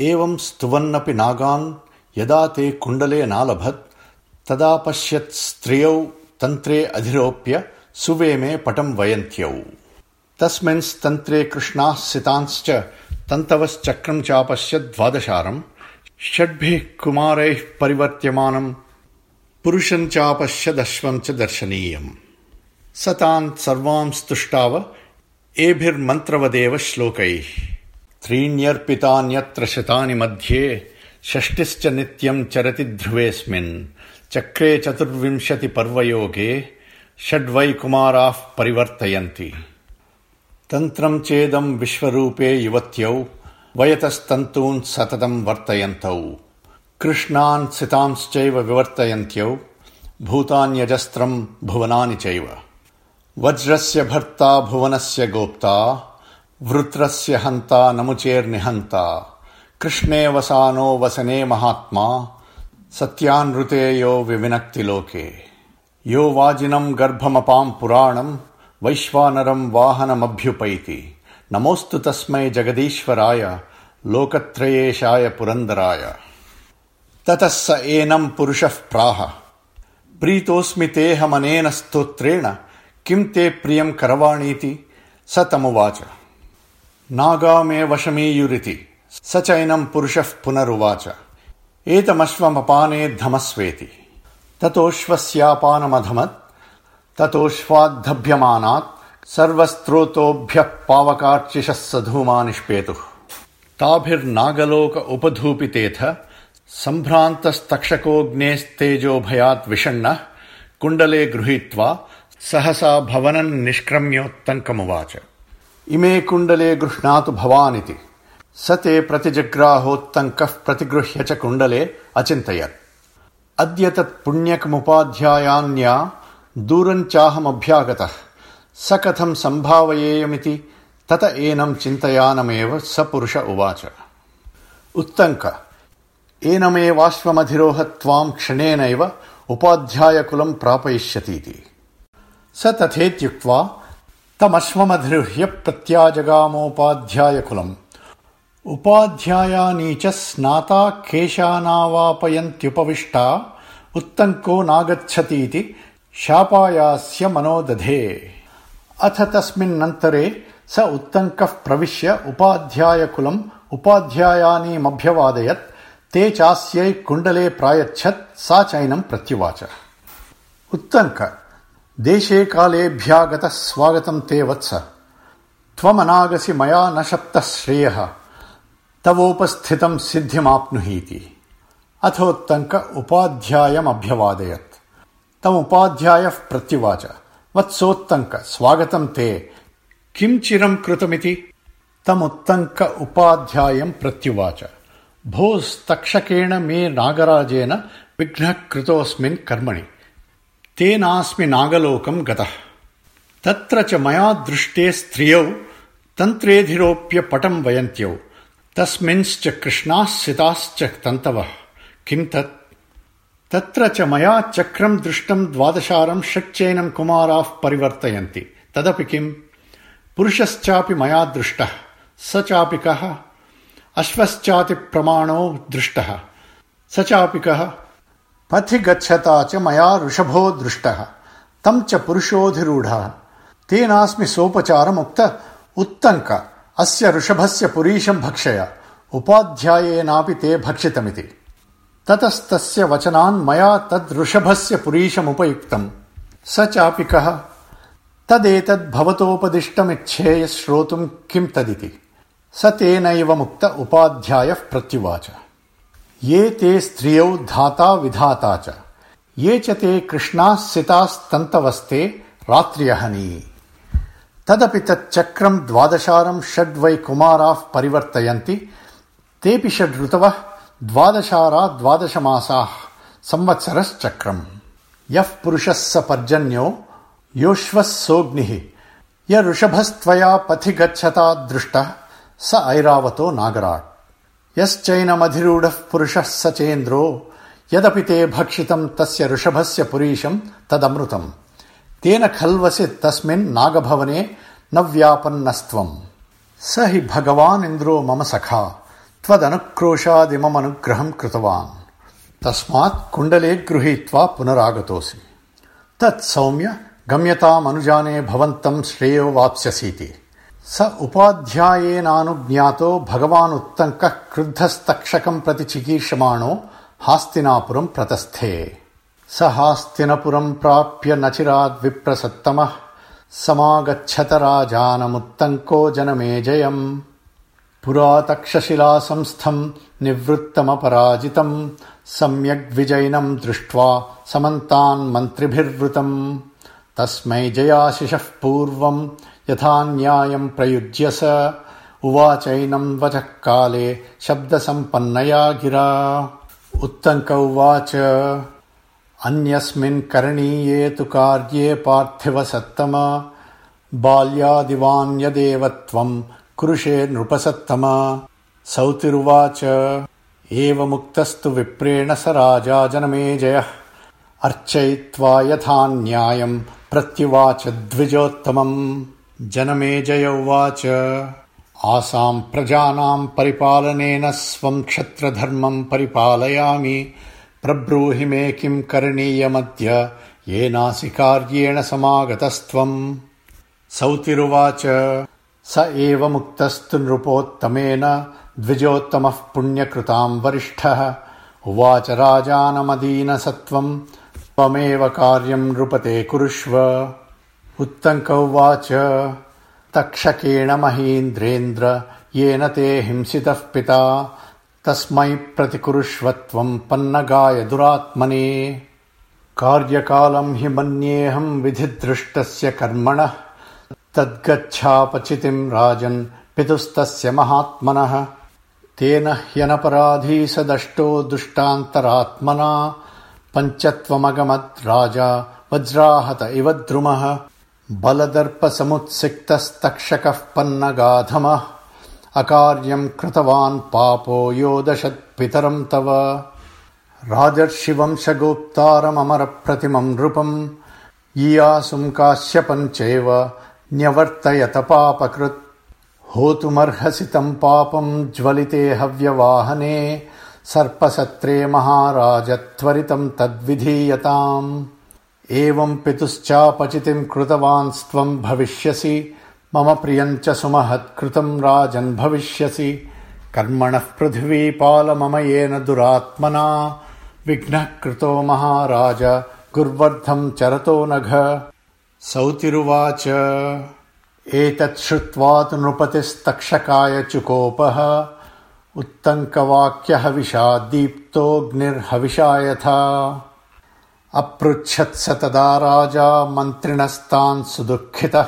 एवं स्तुवन्नपि नागान् यदा ते कुण्डले नालभत् तदा पश्यत् स्त्रियौ तन्त्रे अधिरोप्य सुवेमे पटम् वयन्त्यौ। तस्मिंस्तन्त्रे कृष्णाः सितांश्च तन्तवश्चक्रम् चापश्यत् द्वादशारम् षड्भिः कुमारैः परिवर्त्यमानम् पुरुषम् चापश्यदश्वम् च दर्शनीयम्। स तान् सर्वांस्तुष्टाव एभिर्मन्त्रवदेव श्लोकैः त्रीण्यर्पितान्यत्र शतानि मध्ये षष्टिश्च नित्यम् चरति ध्रुवेऽस्मिन्। चक्रे चतुर्विंशतिपर्वयोगे षड्वै कुमाराः परिवर्तयन्ति। तन्त्रम् चेदम् विश्वरूपे युवत्यौ वयतस्तन्तून् सततम् वर्तयन्तौ। कृष्णान् सितांश्चैव विवर्तयन्त्यौ भूतान्यजस्त्रम् भुवनानि चैव। वज्रस्य भर्ता भुवनस्य गोप्ता वृत्रस्य हन्ता नमुचेर्निहन्ता। कृष्णे वसानो वसने महात्मा सत्यानृते यो विविनक्ति लोके यो वाजिनम् गर्भमपाम् पुराणम् वैश्वानरम् वाहनमभ्युपैति। नमोऽस्तु तस्मै जगदीश्वराय लोकत्रयेशाय पुरन्दराय। ततः स एनम् पुरुषः प्राह। प्रीतोऽस्मि तेऽहमनेन स्तोत्रेण किम् ते प्रियम् करवाणीति स तमुवाच नागा मे वशमीयुरिति स चैनम् पुरुषः पुनरुवाच। एतमश्वमपाने धमस्वेति। ततोऽश्वस्यापानमधमत् ततोऽश्वाद्धभ्यमानात् सर्वस्त्रोतोभ्यः पावकार्चिषः स धूमा निष्पेतुः। ताभिर्नागलोक उपधूपितेऽथ सम्भ्रान्तस्तक्षकोऽग्नेस्तेजोभयात् विषण्णः, कुण्डले गृहीत्वा सहसा भवनम् निष्क्रम्योत्तङ्कमुवाच। इमे कुण्डले गृह्णातु भवानिति। स ते प्रतिजग्राहोत्तङ्कः प्रतिगृह्य च कुण्डले अचिन्तयत् अद्य तत् पुण्यकमुपाध्यायान्या दूरम् चाहमभ्यागतः। स कथम् सम्भावयेयमिति तत एनम् चिन्तयानमेव स पुरुष उवाच। उत्तङ्क। एनमेवाश्वमधिरोह त्वाम् क्षणेनैव उपाध्यायकुलम् प्रापयिष्यतीति। स तथेत्युक्त्वा తమశ్వమధిహ్య ప్రత్యాజగామోపాధ్యాయకులం ఉపాధ్యాయానీచ స్నాత కేశానావాపయంత్యుపవిష్ట ఉత్తంకో నాగచ్చతీతి శాపాయాస్య మనోదధే. అథ తస్మిన్నంతరే స ఉత్తంక ప్రవిశ్య ఉపాధ్యాయకులం మభ్యవాదయత్ తే చాస్యై కుండలే ప్రాయచ్చత్ సా చైనం ప్రత్యువాచ. ఉత్తంక देशे कालेभ्यागतः स्वागतम् ते वत्स। त्वमनागसि मया न शप्तः श्रेयः। तवोपस्थितम् सिद्धिमाप्नुहीति। अथोत्तङ्क उपाध्यायमभ्यवादयत् तमुपाध्यायः प्रत्युवाच। वत्सोत्तङ्क स्वागतम् ते। किम् चिरम् कृतमिति? तमुत्तङ्क उपाध्यायम् प्रत्युवाच। भोस्तक्षकेण मे नागराजेन विघ्नः कर्मणि। तेनास्मि नागलोकम् गतः। तत्र च मया दृष्टे स्त्रियौ तन्त्रेऽधिरोप्य पटम् वयन्त्यौ। तस्मिंश्च कृष्णाः तन्तवः। किम् तत्? तत्र च मया चक्रम् दृष्टम् द्वादशारम् षट्चैनम् कुमाराः परिवर्तयन्ति। तदपि किम्? पुरुषश्चापि मया दृष्टः। स चापि कः? अश्वश्चातिप्रमाणो दृष्टः। स चापि कः पथि गच्छता च मया ऋषभो दृष्टः तम् च पुरुषोऽधिरूढः। तेनास्मि सोपचारमुक्त, उत्तङ्क, अस्य ऋषभस्य पुरीशम् भक्षय, उपाध्यायेनापि ते भक्षितमिति। ततस्तस्य वचनान् मया तद् ऋषभस्य पुरीशमुपयुक्तम्। स चापि कः तदेतद्भवतोपदिष्टमिच्छेय श्रोतुम् किम् तदिति? स तेनैव मुक्त उपाध्यायः प्रत्युवाच। ये ते स्त्रियौ धाता विधाता च। ये च ते कृष्णाः सितास्तन्तवस्ते रात्र्यहनी। तदपि तच्चक्रम् द्वादशारम् षड्वै कुमाराः परिवर्तयन्ति। तेऽपि षड् ऋतवः द्वादशारा द्वादशमासाः संवत्सरश्चक्रम् यः पुरुषः स पर्जन्यो योश्वः सोऽग्निः। य ऋषभस्त्वया पथि गच्छता दृष्टः स ऐरावतो नागराट् यश्चैनमधिरूढः पुरुषः स चेन्द्रो यदपि ते भक्षितम् तस्य ऋषभस्य पुरीशम् तदमृतम्। तेन खल्वसि तस्मिन् नागभवने न व्यापन्नस्त्वम्। स हि भगवानिन्द्रो मम सखा त्वदनुक्रोशादिममनुग्रहम् कृतवान्। तस्मात् कुण्डले गृहीत्वा पुनरागतोऽसि। तत् सौम्य गम्यतामनुजाने भवन्तम् श्रेयो वाप्स्यसीति स उपाध्यायेनानुज्ञातो भगवानुत्तङ्कः क्रुद्धस्तक्षकम् प्रति चिकीर्षमाणो हास्तिनापुरम् प्रतस्थे। स हास्तिनपुरम् प्राप्य न चिराद्विप्रसत्तमः समागच्छत राजानमुत्तङ्को जनमेजयम् पुरा तक्षशिलासंस्थम् निवृत्तमपराजितम्। सम्यग्विजयिनम् दृष्ट्वा समन्तान् मन्त्रिभिर्वृतम्। तस्मै जयाशिषः पूर्वम् यथा न्यायम् प्रयुज्य स। उवाचैनम् वचः काले शब्दसम्पन्नया गिरा। उत्तङ्क उवाच। अन्यस्मिन् करणीये तु कार्ये पार्थिव सत्तम। बाल्यादिवान्यदेव त्वम् कुरुषे नृपसत्तम। सौतिरुवाच। एवमुक्तस्तु विप्रेण स राजा जनमेजयः। अर्चयित्वा यथा न्यायम् प्रत्युवाच द्विजोत्तमम् जनमेजय उवाच आसाम् प्रजानाम् परिपालनेन स्वम् क्षत्रधर्मम् परिपालयामि। प्रब्रूहि मे किम् करणीयमद्य येनासि कार्येण समागतस्त्वम्। सौतिरुवाच स एव मुक्तस्तु नृपोत्तमेन द्विजोत्तमः पुण्यकृताम् वरिष्ठः। उवाच राजानमदीनसत्त्वम् त्वमेव कार्यम् नृपते कुरुष्व उत्तङ्क उवाच तक्षकेण महीन्द्रेन्द्र येन ते हिंसितः पिता। तस्मै प्रतिकुरुष्व त्वम् पन्नगाय दुरात्मने। कार्यकालम् हि मन्येऽहम् विधिदृष्टस्य कर्मणः। तद्गच्छापचितिम् राजन् पितुस्तस्य महात्मनः। तेन ह्यनपराधी स दष्टो दुष्टान्तरात्मना। पञ्चत्वमगमद् राजा वज्राहत इव द्रुमः बलदर्पसमुत्सिक्तस्तक्षकः पन्नगाधमः अकार्यम् कृतवान् पापो योदशत्पितरम् तव। राजर्षिवंशगोप्तारममरप्रतिमम् नृपम्। ईयासुम् काश्यपम् चैव न्यवर्तयत पापकृत्। होतुमर्हसि तम् पापम् ज्वलिते हव्यवाहने। सर्पसत्रे महाराज त्वरितम् तद्विधीयताम् एवम् पितुश्चापचितिम् कृतवान्स्त्वम् भविष्यसि मम प्रियम् च सुमहत्कृतम् राजन् भविष्यसि। कर्मणः पृथिवीपाल येन दुरात्मना विघ्नः कृतो महाराज गुर्वर्धम् चरतो नघ। सौतिरुवाच। एतत् श्रुत्वा तु नृपतिस्तक्षकाय चुकोपः। उत्तङ्कवाक्यहविषा दीप्तोऽग्निर्हविषा यथा अपृच्छत्स तदा राजा मन्त्रिणस्तान् सुदुःखितः।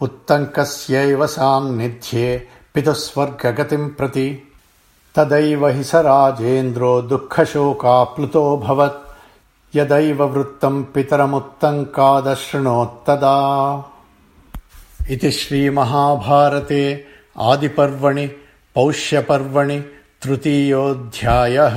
उत्तङ्कस्यैव सान्निध्ये पितुस्वर्गगतिम् प्रति। तदैव हि स राजेन्द्रो दुःखशोकाप्लुतोऽभवत्। यदैव वृत्तम् पितरमुत्तङ्कादशृणोत्तदा। इति श्रीमहाभारते आदिपर्वणि पौष्यपर्वणि तृतीयोऽध्यायः